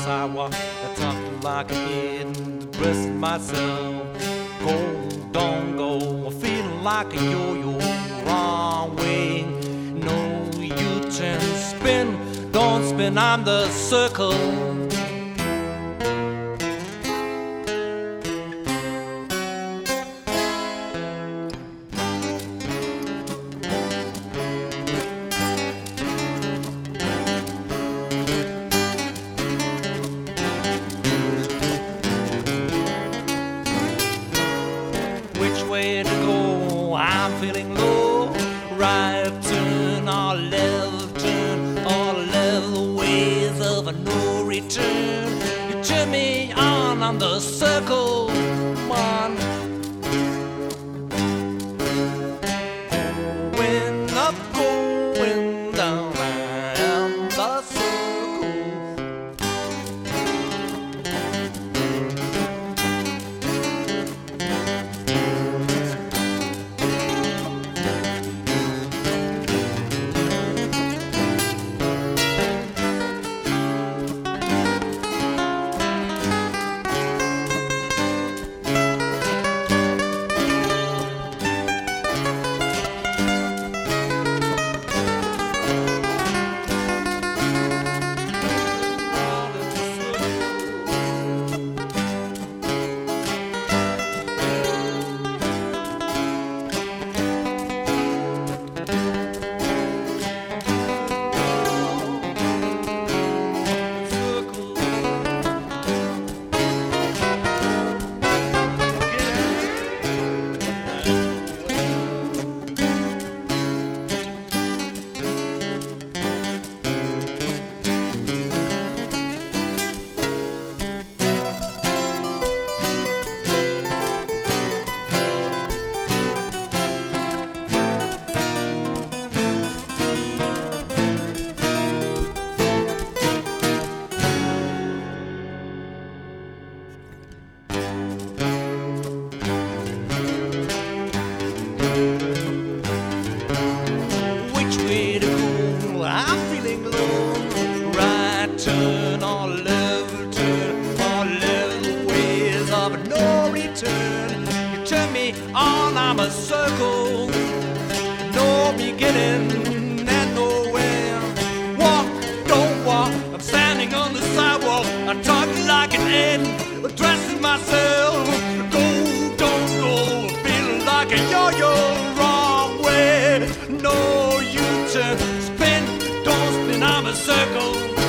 sidewalk. I like a kid and dressed myself. Go, don't go. I'm feeling like a yo-yo. Wrong way. No, you can spin. Don't spin. I'm the circle. I'm feeling low. Right turn or left turn or left the ways of a no return. You turn me on on the circle one. Circle. No beginning and nowhere. Walk, don't walk. I'm standing on the sidewalk. I'm talking like an ant, dressing myself. Go, don't go. Feeling like a yo-yo wrong way. No, you turn, spin, don't spin. I'm a circle.